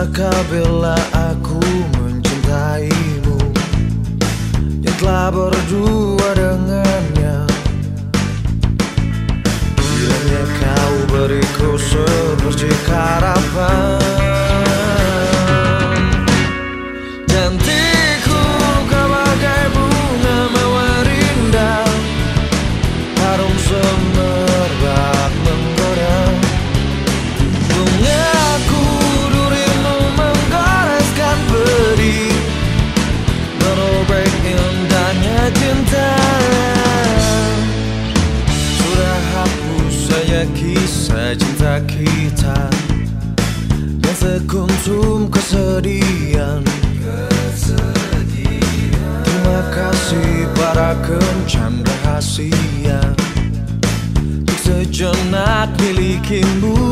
Dosakah bila aku mencintaimu? Yang telah berdua dengannya. Bilangnya kau beriku seperti harapan Cantikku sekuntum kesedihan. Terima kasih para kencan rahasia. Sejenak milikimu